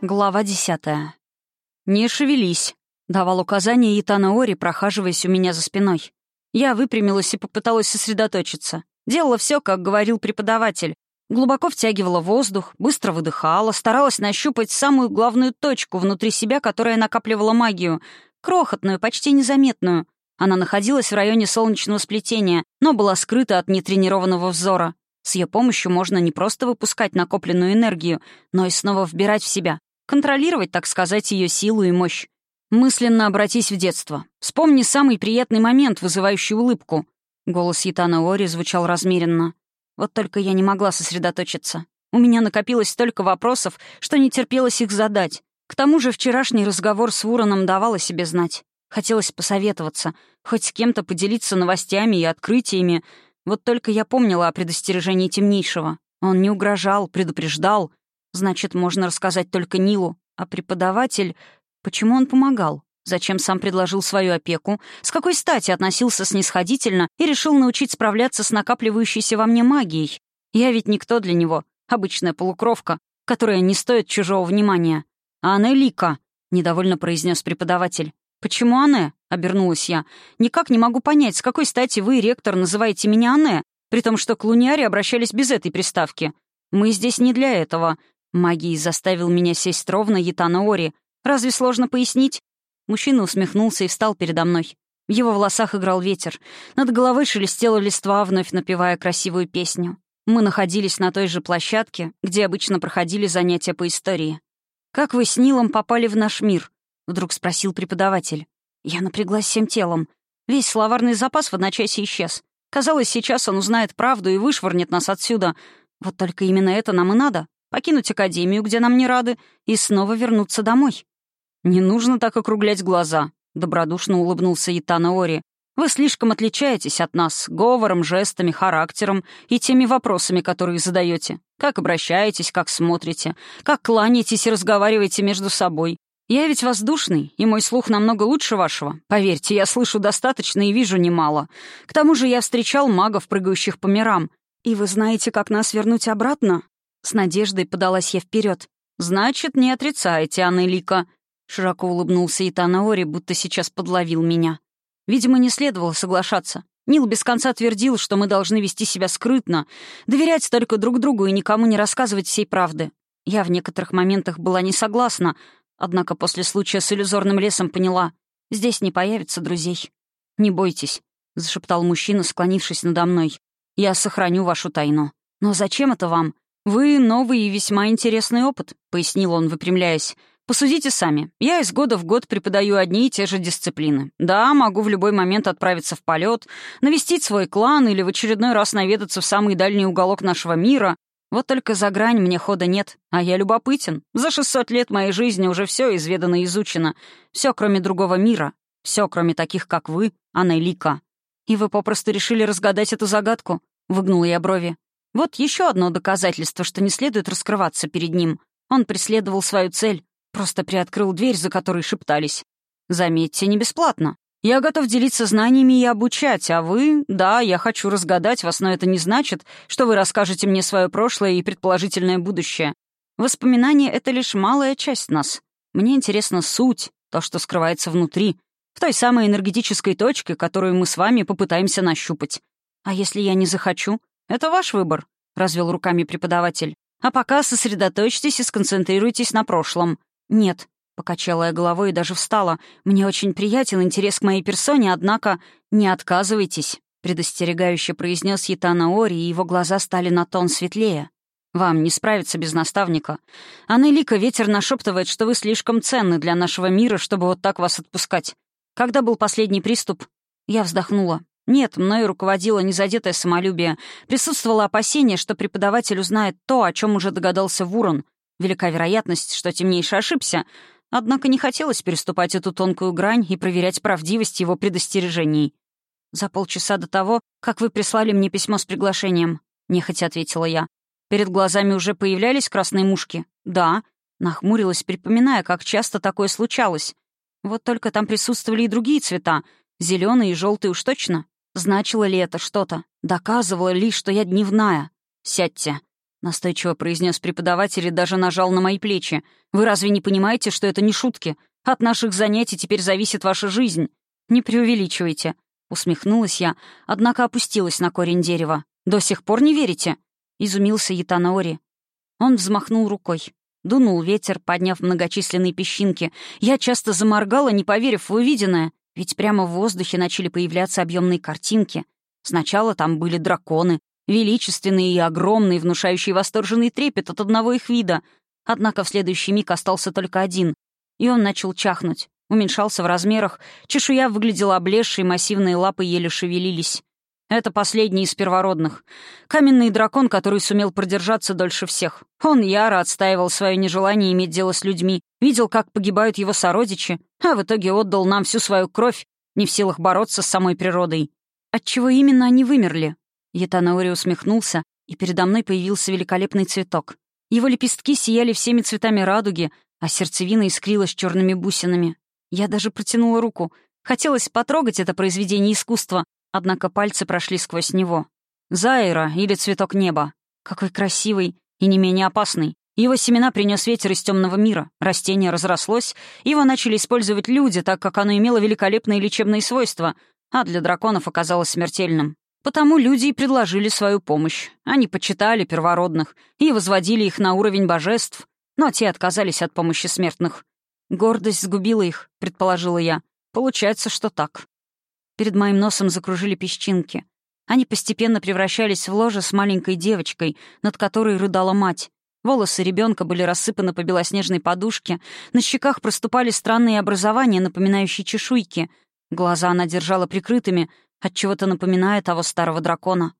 Глава десятая. «Не шевелись», — давал указание Итана Ори, прохаживаясь у меня за спиной. Я выпрямилась и попыталась сосредоточиться. Делала все, как говорил преподаватель. Глубоко втягивала воздух, быстро выдыхала, старалась нащупать самую главную точку внутри себя, которая накапливала магию. Крохотную, почти незаметную. Она находилась в районе солнечного сплетения, но была скрыта от нетренированного взора. С ее помощью можно не просто выпускать накопленную энергию, но и снова вбирать в себя. Контролировать, так сказать, ее силу и мощь. Мысленно обратись в детство. Вспомни самый приятный момент, вызывающий улыбку. Голос Ятана Ори звучал размеренно. Вот только я не могла сосредоточиться. У меня накопилось столько вопросов, что не терпелось их задать. К тому же вчерашний разговор с Вуроном давал о себе знать. Хотелось посоветоваться, хоть с кем-то поделиться новостями и открытиями. Вот только я помнила о предостережении темнейшего. Он не угрожал, предупреждал, Значит, можно рассказать только Нилу. А преподаватель... Почему он помогал? Зачем сам предложил свою опеку? С какой стати относился снисходительно и решил научить справляться с накапливающейся во мне магией? Я ведь никто для него. Обычная полукровка, которая не стоит чужого внимания. «А она Лика», — недовольно произнес преподаватель. «Почему Анне?» — обернулась я. «Никак не могу понять, с какой стати вы, ректор, называете меня Анне, при том, что к Луниаре обращались без этой приставки. Мы здесь не для этого. Магией заставил меня сесть ровно Ятана Ори. Разве сложно пояснить? Мужчина усмехнулся и встал передо мной. В его волосах играл ветер. Над головой шелестела листва, вновь напевая красивую песню. Мы находились на той же площадке, где обычно проходили занятия по истории. «Как вы с Нилом попали в наш мир?» — вдруг спросил преподаватель. Я напряглась всем телом. Весь словарный запас в одночасье исчез. Казалось, сейчас он узнает правду и вышвырнет нас отсюда. Вот только именно это нам и надо покинуть академию, где нам не рады, и снова вернуться домой. «Не нужно так округлять глаза», — добродушно улыбнулся Итана Ори. «Вы слишком отличаетесь от нас говором, жестами, характером и теми вопросами, которые задаете. Как обращаетесь, как смотрите, как кланяетесь и разговариваете между собой. Я ведь воздушный, и мой слух намного лучше вашего. Поверьте, я слышу достаточно и вижу немало. К тому же я встречал магов, прыгающих по мирам. И вы знаете, как нас вернуть обратно? С надеждой подалась я вперед. «Значит, не отрицаете, Аннелика», — широко улыбнулся Итанаори, будто сейчас подловил меня. Видимо, не следовало соглашаться. Нил без конца твердил, что мы должны вести себя скрытно, доверять только друг другу и никому не рассказывать всей правды. Я в некоторых моментах была не согласна, однако после случая с иллюзорным лесом поняла — здесь не появится друзей. «Не бойтесь», — зашептал мужчина, склонившись надо мной. «Я сохраню вашу тайну. Но зачем это вам? «Вы новый и весьма интересный опыт», — пояснил он, выпрямляясь. «Посудите сами. Я из года в год преподаю одни и те же дисциплины. Да, могу в любой момент отправиться в полет, навестить свой клан или в очередной раз наведаться в самый дальний уголок нашего мира. Вот только за грань мне хода нет, а я любопытен. За 600 лет моей жизни уже все изведано и изучено. Все, кроме другого мира. Все, кроме таких, как вы, Анелика. И вы попросту решили разгадать эту загадку?» — выгнула я брови. Вот еще одно доказательство, что не следует раскрываться перед ним. Он преследовал свою цель, просто приоткрыл дверь, за которой шептались. Заметьте, не бесплатно. Я готов делиться знаниями и обучать, а вы... Да, я хочу разгадать вас, но это не значит, что вы расскажете мне свое прошлое и предположительное будущее. Воспоминания — это лишь малая часть нас. Мне интересна суть, то, что скрывается внутри, в той самой энергетической точке, которую мы с вами попытаемся нащупать. А если я не захочу? «Это ваш выбор», — развел руками преподаватель. «А пока сосредоточьтесь и сконцентрируйтесь на прошлом». «Нет», — покачала я головой и даже встала. «Мне очень приятен интерес к моей персоне, однако не отказывайтесь», — предостерегающе произнес Ятана Ори, и его глаза стали на тон светлее. «Вам не справиться без наставника. Анелика ветер нашептывает, что вы слишком ценны для нашего мира, чтобы вот так вас отпускать. Когда был последний приступ?» Я вздохнула. Нет, мною руководило незадетое самолюбие. Присутствовало опасение, что преподаватель узнает то, о чем уже догадался Вурон. Велика вероятность, что темнейший ошибся. Однако не хотелось переступать эту тонкую грань и проверять правдивость его предостережений. «За полчаса до того, как вы прислали мне письмо с приглашением», — нехотя ответила я. «Перед глазами уже появлялись красные мушки?» «Да», — нахмурилась, припоминая, как часто такое случалось. «Вот только там присутствовали и другие цвета, зеленый и желтый уж точно. Значило ли это что-то? Доказывало ли, что я дневная? Сядьте. — настойчиво произнес преподаватель и даже нажал на мои плечи. «Вы разве не понимаете, что это не шутки? От наших занятий теперь зависит ваша жизнь. Не преувеличивайте», — усмехнулась я, однако опустилась на корень дерева. «До сих пор не верите?» — изумился Ятанаори. Он взмахнул рукой. Дунул ветер, подняв многочисленные песчинки. Я часто заморгала, не поверив в увиденное, ведь прямо в воздухе начали появляться объемные картинки. Сначала там были драконы, величественные и огромные, внушающие восторженный трепет от одного их вида. Однако в следующий миг остался только один, и он начал чахнуть. Уменьшался в размерах, чешуя выглядела облезшей, массивные лапы еле шевелились. Это последний из первородных. Каменный дракон, который сумел продержаться дольше всех. Он яро отстаивал свое нежелание иметь дело с людьми, видел, как погибают его сородичи, а в итоге отдал нам всю свою кровь, не в силах бороться с самой природой. Отчего именно они вымерли? Ятанаори усмехнулся, и передо мной появился великолепный цветок. Его лепестки сияли всеми цветами радуги, а сердцевина искрилась черными бусинами. Я даже протянула руку. Хотелось потрогать это произведение искусства, однако пальцы прошли сквозь него. Зайра или цветок неба. Какой красивый и не менее опасный. Его семена принес ветер из темного мира. Растение разрослось, его начали использовать люди, так как оно имело великолепные лечебные свойства, а для драконов оказалось смертельным. Потому люди и предложили свою помощь. Они почитали первородных и возводили их на уровень божеств, но те отказались от помощи смертных. Гордость сгубила их, предположила я. Получается, что так. Перед моим носом закружили песчинки. Они постепенно превращались в ложе с маленькой девочкой, над которой рыдала мать. Волосы ребенка были рассыпаны по белоснежной подушке, на щеках проступали странные образования, напоминающие чешуйки. Глаза она держала прикрытыми, отчего-то напоминая того старого дракона.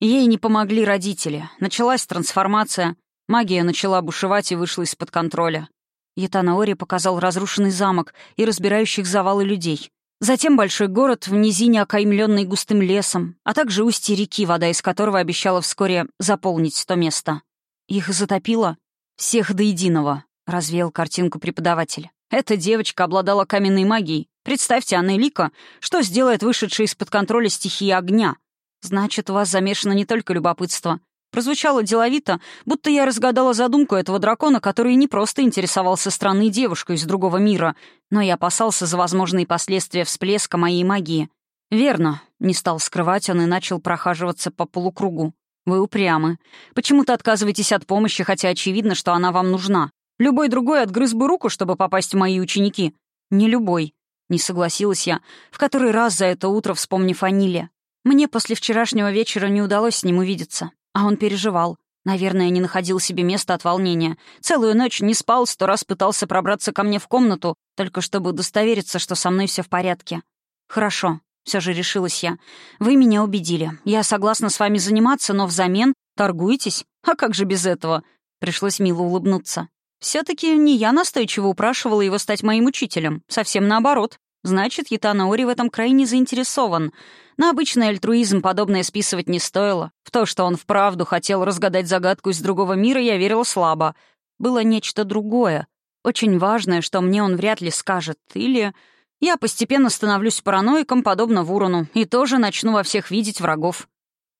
Ей не помогли родители. Началась трансформация. Магия начала бушевать и вышла из-под контроля. Ятанаори показал разрушенный замок и разбирающих завалы людей. Затем большой город в низине, окаймленный густым лесом, а также устье реки, вода из которого обещала вскоре заполнить то место. Их затопило всех до единого, — развеял картинку преподаватель. Эта девочка обладала каменной магией. Представьте, Анна Лика, что сделает вышедшая из-под контроля стихия огня. Значит, у вас замешано не только любопытство, Прозвучало деловито, будто я разгадала задумку этого дракона, который не просто интересовался странной девушкой из другого мира, но и опасался за возможные последствия всплеска моей магии. «Верно», — не стал скрывать он и начал прохаживаться по полукругу. «Вы упрямы. Почему-то отказываетесь от помощи, хотя очевидно, что она вам нужна. Любой другой отгрыз бы руку, чтобы попасть в мои ученики. Не любой», — не согласилась я, в который раз за это утро вспомнив о Ниле. Мне после вчерашнего вечера не удалось с ним увидеться. А он переживал. Наверное, не находил себе места от волнения. Целую ночь не спал, сто раз пытался пробраться ко мне в комнату, только чтобы удостовериться, что со мной все в порядке. «Хорошо», — все же решилась я. «Вы меня убедили. Я согласна с вами заниматься, но взамен торгуетесь? А как же без этого?» Пришлось мило улыбнуться. все таки не я настойчиво упрашивала его стать моим учителем. Совсем наоборот. Значит, Ятана Ори в этом крайне заинтересован. На обычный альтруизм подобное списывать не стоило. В то, что он вправду хотел разгадать загадку из другого мира, я верила слабо. Было нечто другое. Очень важное, что мне он вряд ли скажет. Или я постепенно становлюсь параноиком, подобно Вурону, и тоже начну во всех видеть врагов.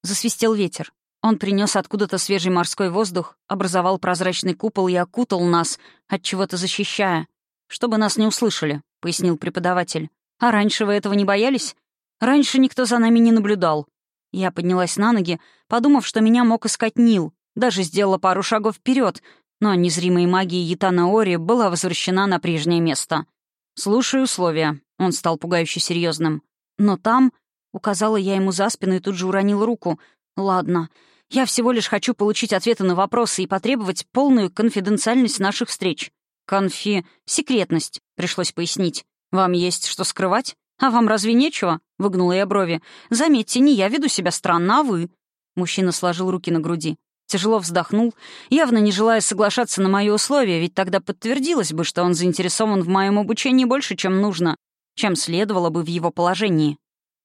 Засвистел ветер. Он принес откуда-то свежий морской воздух, образовал прозрачный купол и окутал нас, от чего-то защищая. «Чтобы нас не услышали», — пояснил преподаватель. «А раньше вы этого не боялись? Раньше никто за нами не наблюдал. Я поднялась на ноги, подумав, что меня мог искать Нил. Даже сделала пару шагов вперед, но незримой магией Ятана Ори была возвращена на прежнее место. «Слушаю условия», — он стал пугающе серьезным. «Но там...» — указала я ему за спину и тут же уронила руку. «Ладно, я всего лишь хочу получить ответы на вопросы и потребовать полную конфиденциальность наших встреч. Конфи... секретность», — пришлось пояснить. «Вам есть что скрывать?» «А вам разве нечего?» — выгнула я брови. «Заметьте, не я веду себя странно, а вы». Мужчина сложил руки на груди. Тяжело вздохнул, явно не желая соглашаться на мои условия, ведь тогда подтвердилось бы, что он заинтересован в моем обучении больше, чем нужно, чем следовало бы в его положении.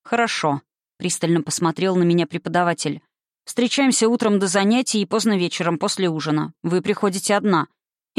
«Хорошо», — пристально посмотрел на меня преподаватель. «Встречаемся утром до занятий и поздно вечером после ужина. Вы приходите одна.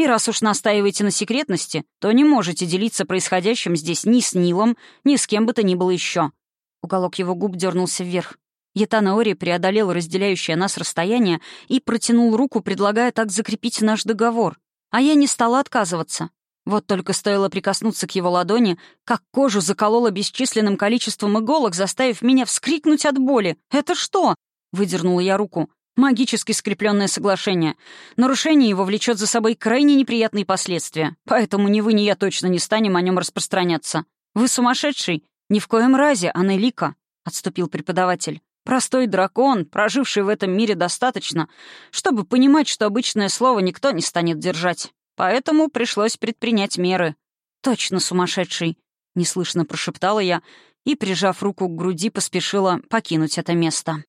И раз уж настаиваете на секретности, то не можете делиться происходящим здесь ни с Нилом, ни с кем бы то ни было еще. Уголок его губ дернулся вверх. Ятана Ори преодолел разделяющее нас расстояние и протянул руку, предлагая так закрепить наш договор. А я не стала отказываться. Вот только стоило прикоснуться к его ладони, как кожу закололо бесчисленным количеством иголок, заставив меня вскрикнуть от боли. «Это что?» — выдернула я руку. «Магически скрепленное соглашение. Нарушение его влечет за собой крайне неприятные последствия, поэтому ни вы, ни я точно не станем о нем распространяться. Вы сумасшедший? Ни в коем разе, Анелика», — отступил преподаватель. Простой дракон, проживший в этом мире достаточно, чтобы понимать, что обычное слово никто не станет держать. Поэтому пришлось предпринять меры. «Точно сумасшедший», — неслышно прошептала я и, прижав руку к груди, поспешила покинуть это место.